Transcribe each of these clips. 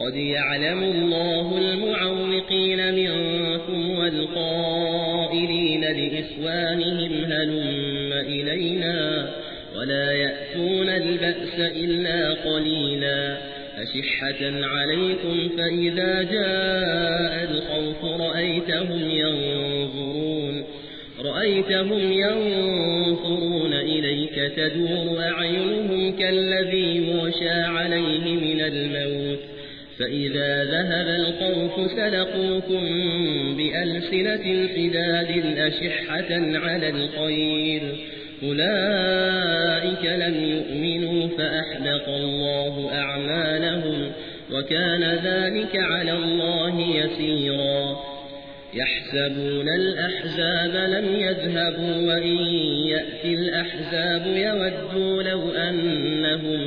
قد يعلم الله المعوقين منكم والقائلين لإخوانهم هلم إلينا ولا يأتون البأس إلا قليلا أشحة عليكم فإذا جاء الخوف رأيتهم ينظرون رأيتهم ينظرون إليك تدور أعينهم كالذي موشى عليه من الموت فإذا ذهب القوف سلقوكم بألسنة حداد أشحة على الخير. أولئك لم يؤمنوا فأحبط الله أعمالهم وكان ذلك على الله يسيرا. يحسبون الأحزاب لم يذهبوا وإن يأتي الأحزاب يودوا لو أنهم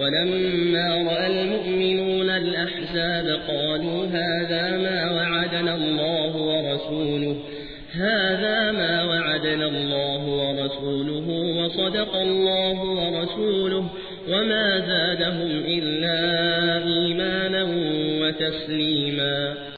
ولما رأى المؤمنون الأحزاب قالوا هذا ما وعدنا الله ورسوله هذا ما وعدنا الله ورسوله وصدق الله ورسوله وما زادهم إلا إيمانا وتسليما.